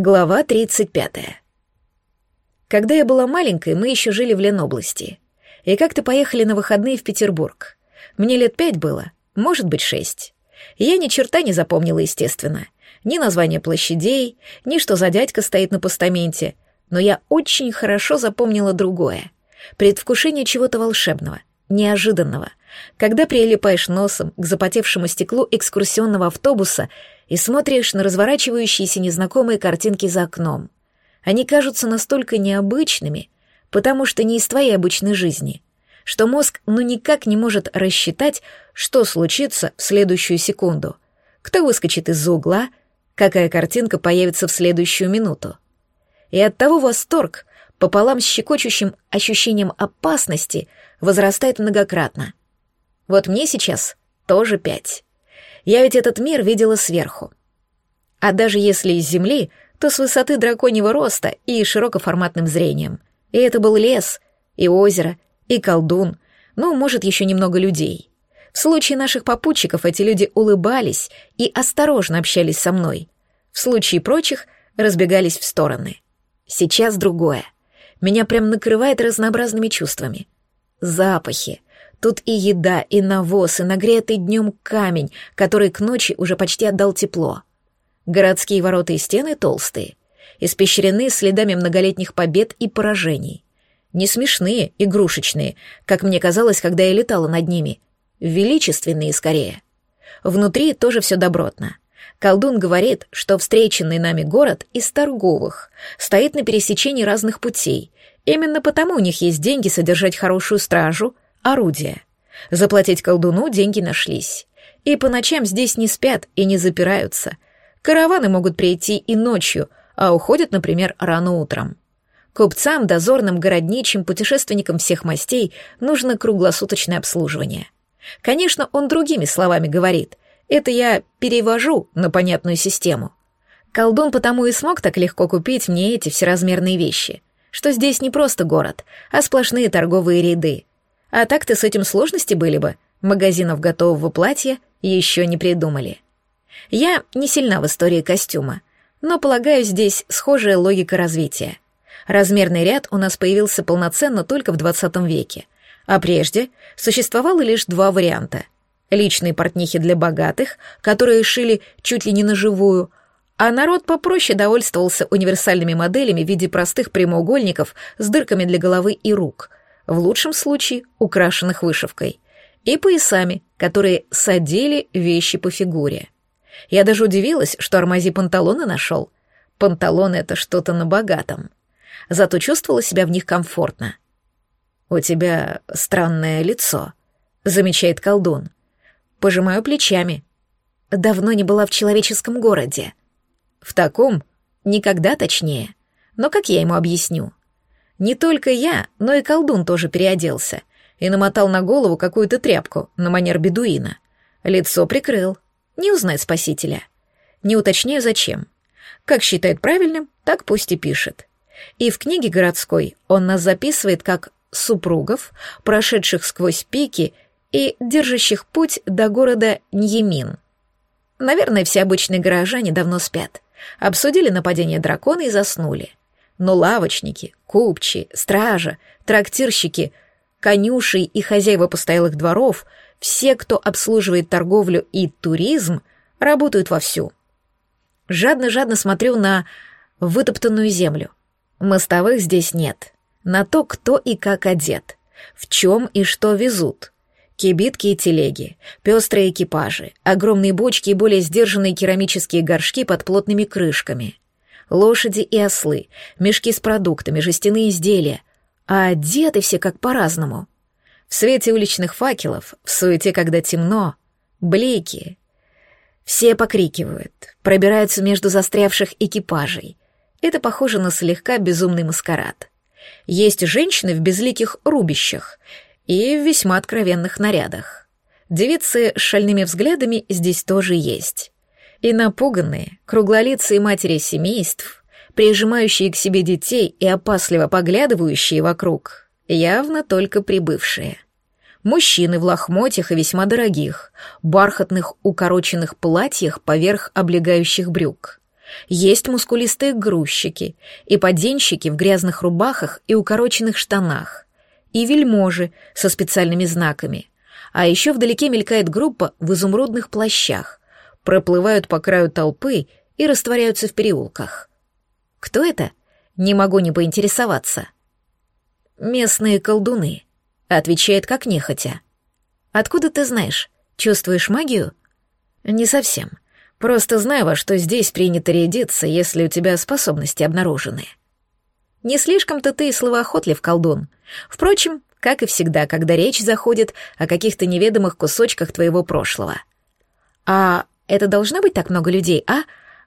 Глава 35. Когда я была маленькой, мы еще жили в Ленобласти. И как-то поехали на выходные в Петербург. Мне лет пять было, может быть, шесть. Я ни черта не запомнила, естественно. Ни название площадей, ни что за дядька стоит на постаменте. Но я очень хорошо запомнила другое. Предвкушение чего-то волшебного, неожиданного. Когда прилипаешь носом к запотевшему стеклу экскурсионного автобуса — и смотришь на разворачивающиеся незнакомые картинки за окном. Они кажутся настолько необычными, потому что не из твоей обычной жизни, что мозг ну никак не может рассчитать, что случится в следующую секунду, кто выскочит из-за угла, какая картинка появится в следующую минуту. И оттого восторг пополам с щекочущим ощущением опасности возрастает многократно. Вот мне сейчас тоже пять. Я ведь этот мир видела сверху. А даже если из земли, то с высоты драконьего роста и широкоформатным зрением. И это был лес, и озеро, и колдун, ну, может, еще немного людей. В случае наших попутчиков эти люди улыбались и осторожно общались со мной. В случае прочих разбегались в стороны. Сейчас другое. Меня прям накрывает разнообразными чувствами. Запахи, Тут и еда, и навоз, и нагретый днем камень, который к ночи уже почти отдал тепло. Городские ворота и стены толстые, испещрены следами многолетних побед и поражений. Не смешные, игрушечные, как мне казалось, когда я летала над ними. Величественные скорее. Внутри тоже все добротно. Колдун говорит, что встреченный нами город из торговых, стоит на пересечении разных путей. Именно потому у них есть деньги содержать хорошую стражу — орудия. Заплатить колдуну деньги нашлись. И по ночам здесь не спят и не запираются. Караваны могут прийти и ночью, а уходят, например, рано утром. Купцам, дозорным, городничим, путешественникам всех мастей нужно круглосуточное обслуживание. Конечно, он другими словами говорит. Это я перевожу на понятную систему. Колдун потому и смог так легко купить мне эти всеразмерные вещи, что здесь не просто город, а сплошные торговые ряды, а так-то с этим сложности были бы. Магазинов готового платья еще не придумали. Я не сильна в истории костюма, но, полагаю, здесь схожая логика развития. Размерный ряд у нас появился полноценно только в 20 веке, а прежде существовало лишь два варианта. Личные портнихи для богатых, которые шили чуть ли не на живую, а народ попроще довольствовался универсальными моделями в виде простых прямоугольников с дырками для головы и рук — в лучшем случае украшенных вышивкой, и поясами, которые садили вещи по фигуре. Я даже удивилась, что Армази панталоны нашел. Панталоны — это что-то на богатом. Зато чувствовала себя в них комфортно. «У тебя странное лицо», — замечает колдун. Пожимаю плечами. Давно не была в человеческом городе. В таком никогда точнее. Но как я ему объясню? Не только я, но и колдун тоже переоделся и намотал на голову какую-то тряпку на манер бедуина. Лицо прикрыл. Не узнать спасителя. Не уточняю, зачем. Как считает правильным, так пусть и пишет. И в книге городской он нас записывает как супругов, прошедших сквозь пики и держащих путь до города Ньемин. Наверное, все обычные горожане давно спят. Обсудили нападение дракона и заснули но лавочники, купчи, стража, трактирщики, конюши и хозяева постоялых дворов, все, кто обслуживает торговлю и туризм, работают вовсю. Жадно-жадно смотрю на вытоптанную землю. Мостовых здесь нет. На то, кто и как одет, в чем и что везут. Кибитки и телеги, пестрые экипажи, огромные бочки и более сдержанные керамические горшки под плотными крышками — лошади и ослы, мешки с продуктами, жестяные изделия, а одеты все как по-разному. В свете уличных факелов, в суете, когда темно, блики. Все покрикивают, пробираются между застрявших экипажей. Это похоже на слегка безумный маскарад. Есть женщины в безликих рубищах и в весьма откровенных нарядах. Девицы с шальными взглядами здесь тоже есть и напуганные, круглолицые матери семейств, прижимающие к себе детей и опасливо поглядывающие вокруг, явно только прибывшие. Мужчины в лохмотьях и весьма дорогих, бархатных укороченных платьях поверх облегающих брюк. Есть мускулистые грузчики и поденщики в грязных рубахах и укороченных штанах, и вельможи со специальными знаками. А еще вдалеке мелькает группа в изумрудных плащах, проплывают по краю толпы и растворяются в переулках. Кто это? Не могу не поинтересоваться. Местные колдуны, отвечает как нехотя. Откуда ты знаешь? Чувствуешь магию? Не совсем. Просто знаю, во что здесь принято рядиться, если у тебя способности обнаружены. Не слишком-то ты словоохотлив, колдун. Впрочем, как и всегда, когда речь заходит о каких-то неведомых кусочках твоего прошлого. А это должно быть так много людей, а?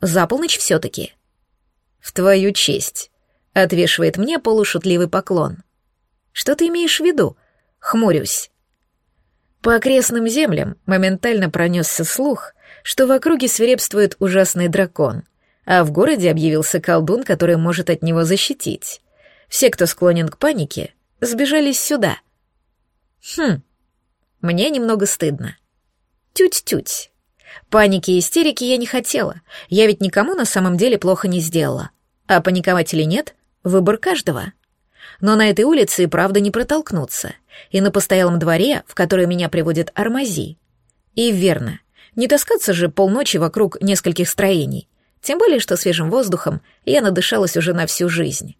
За полночь все-таки. В твою честь. Отвешивает мне полушутливый поклон. Что ты имеешь в виду? Хмурюсь. По окрестным землям моментально пронесся слух, что в округе свирепствует ужасный дракон, а в городе объявился колдун, который может от него защитить. Все, кто склонен к панике, сбежались сюда. Хм, мне немного стыдно. Тють-тють. Паники и истерики я не хотела. Я ведь никому на самом деле плохо не сделала. А паниковать или нет — выбор каждого. Но на этой улице и правда не протолкнуться. И на постоялом дворе, в который меня приводит Армази. И верно, не таскаться же полночи вокруг нескольких строений. Тем более, что свежим воздухом я надышалась уже на всю жизнь.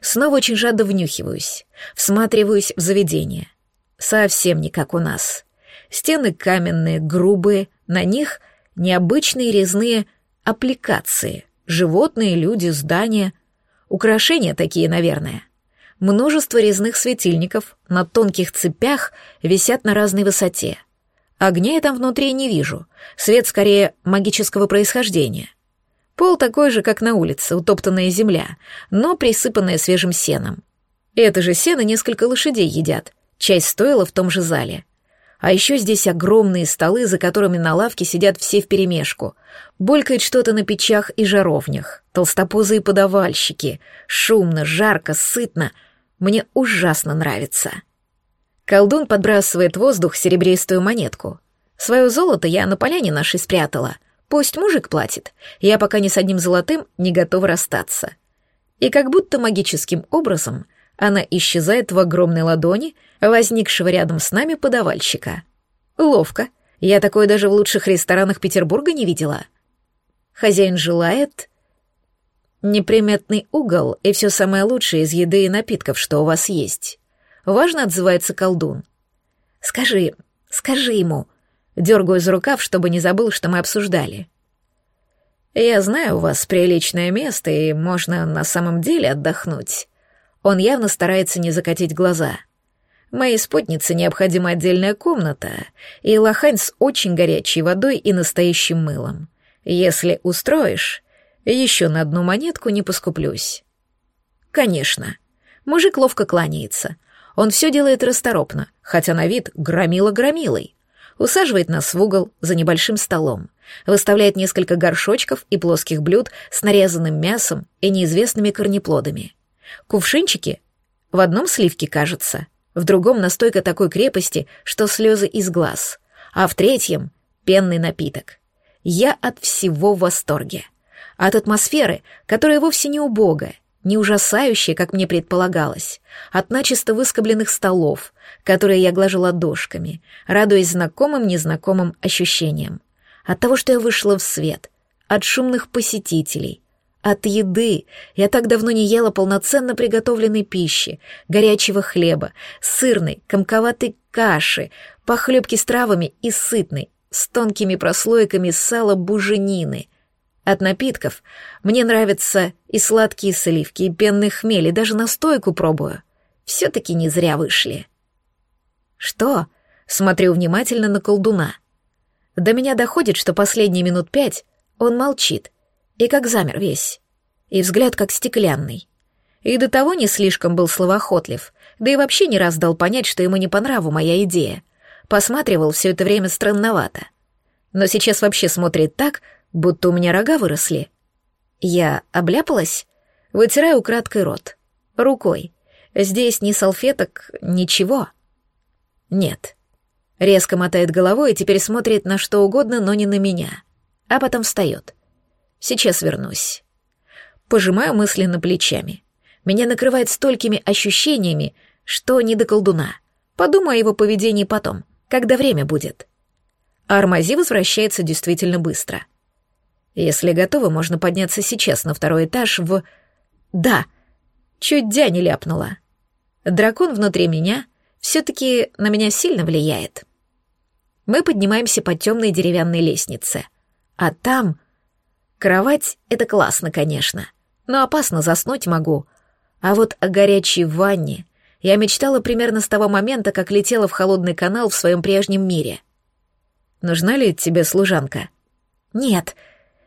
Снова очень жадно внюхиваюсь, всматриваюсь в заведение. Совсем не как у нас. Стены каменные, грубые, на них необычные резные аппликации. Животные, люди, здания. Украшения такие, наверное. Множество резных светильников на тонких цепях висят на разной высоте — Огня я там внутри не вижу. Свет скорее магического происхождения. Пол такой же, как на улице, утоптанная земля, но присыпанная свежим сеном. Это же сено несколько лошадей едят. Часть стоила в том же зале. А еще здесь огромные столы, за которыми на лавке сидят все вперемешку. Булькает что-то на печах и жаровнях. Толстопузые подавальщики. Шумно, жарко, сытно. Мне ужасно нравится. Колдун подбрасывает в воздух серебристую монетку. Свое золото я на поляне нашей спрятала. Пусть мужик платит. Я пока ни с одним золотым не готова расстаться. И как будто магическим образом она исчезает в огромной ладони возникшего рядом с нами подавальщика. Ловко. Я такое даже в лучших ресторанах Петербурга не видела. Хозяин желает... Неприметный угол и все самое лучшее из еды и напитков, что у вас есть. Важно отзывается колдун. Скажи, скажи ему. Дергаю за рукав, чтобы не забыл, что мы обсуждали. Я знаю, у вас приличное место, и можно на самом деле отдохнуть. Он явно старается не закатить глаза. Моей спутнице необходима отдельная комната и лохань с очень горячей водой и настоящим мылом. Если устроишь, еще на одну монетку не поскуплюсь. Конечно. Мужик ловко кланяется, он все делает расторопно, хотя на вид громила громилой. Усаживает нас в угол за небольшим столом, выставляет несколько горшочков и плоских блюд с нарезанным мясом и неизвестными корнеплодами. Кувшинчики в одном сливке, кажется, в другом настойка такой крепости, что слезы из глаз, а в третьем — пенный напиток. Я от всего в восторге. От атмосферы, которая вовсе не убогая, не ужасающее, как мне предполагалось, от начисто выскобленных столов, которые я глажу ладошками, радуясь знакомым незнакомым ощущениям, от того, что я вышла в свет, от шумных посетителей, от еды. Я так давно не ела полноценно приготовленной пищи, горячего хлеба, сырной, комковатой каши, похлебки с травами и сытной, с тонкими прослойками сала буженины — от напитков мне нравятся и сладкие сливки, и пенный хмель, и даже настойку пробую. Все-таки не зря вышли. Что? Смотрю внимательно на колдуна. До меня доходит, что последние минут пять он молчит, и как замер весь, и взгляд как стеклянный. И до того не слишком был словоохотлив, да и вообще не раз дал понять, что ему не по нраву моя идея. Посматривал все это время странновато. Но сейчас вообще смотрит так, будто у меня рога выросли. Я обляпалась, вытираю украдкой рот. Рукой. Здесь ни салфеток, ничего. Нет. Резко мотает головой и теперь смотрит на что угодно, но не на меня. А потом встает. Сейчас вернусь. Пожимаю мысленно плечами. Меня накрывает столькими ощущениями, что не до колдуна. Подумаю о его поведении потом, когда время будет. Армази возвращается действительно быстро. Если готовы, можно подняться сейчас на второй этаж в... Да, чуть дя не ляпнула. Дракон внутри меня все-таки на меня сильно влияет. Мы поднимаемся по темной деревянной лестнице. А там... Кровать — это классно, конечно, но опасно заснуть могу. А вот о горячей ванне я мечтала примерно с того момента, как летела в холодный канал в своем прежнем мире. Нужна ли тебе служанка? Нет.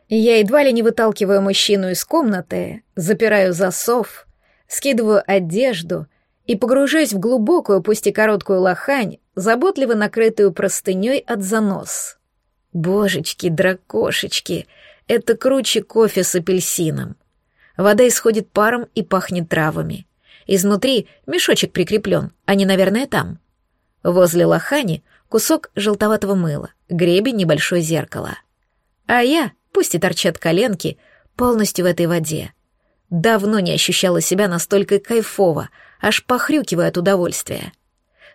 Я едва ли не выталкиваю мужчину из комнаты, запираю засов, скидываю одежду и погружаюсь в глубокую, пусть и короткую лохань, заботливо накрытую простыней от занос. Божечки, дракошечки, это круче кофе с апельсином. Вода исходит паром и пахнет травами. Изнутри мешочек прикреплен, они, наверное, там. Возле лохани кусок желтоватого мыла, гребень небольшое зеркало. А я, пусть и торчат коленки, полностью в этой воде. Давно не ощущала себя настолько кайфово, аж похрюкивая от удовольствия.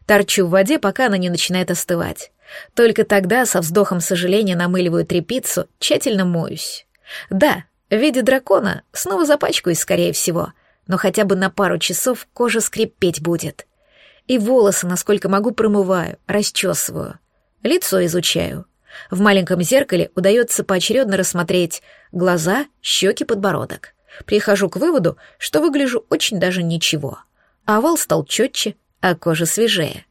Торчу в воде, пока она не начинает остывать. Только тогда со вздохом сожаления намыливаю трепицу, тщательно моюсь. Да, в виде дракона снова запачкаюсь, скорее всего — но хотя бы на пару часов кожа скрипеть будет. И волосы, насколько могу, промываю, расчесываю. Лицо изучаю. В маленьком зеркале удается поочередно рассмотреть глаза, щеки, подбородок. Прихожу к выводу, что выгляжу очень даже ничего. Овал стал четче, а кожа свежее.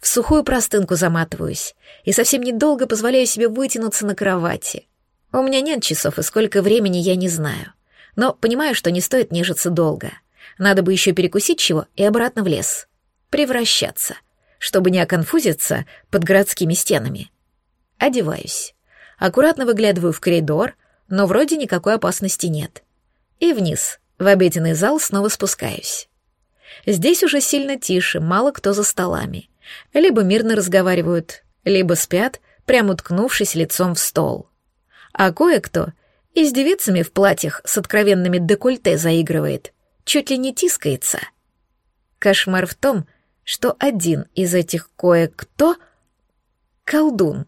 В сухую простынку заматываюсь и совсем недолго позволяю себе вытянуться на кровати. У меня нет часов, и сколько времени я не знаю но понимаю, что не стоит нежиться долго. Надо бы еще перекусить чего и обратно в лес. Превращаться, чтобы не оконфузиться под городскими стенами. Одеваюсь. Аккуратно выглядываю в коридор, но вроде никакой опасности нет. И вниз, в обеденный зал снова спускаюсь. Здесь уже сильно тише, мало кто за столами. Либо мирно разговаривают, либо спят, прямо уткнувшись лицом в стол. А кое-кто — и с девицами в платьях с откровенными декольте заигрывает, чуть ли не тискается. Кошмар в том, что один из этих кое-кто — колдун.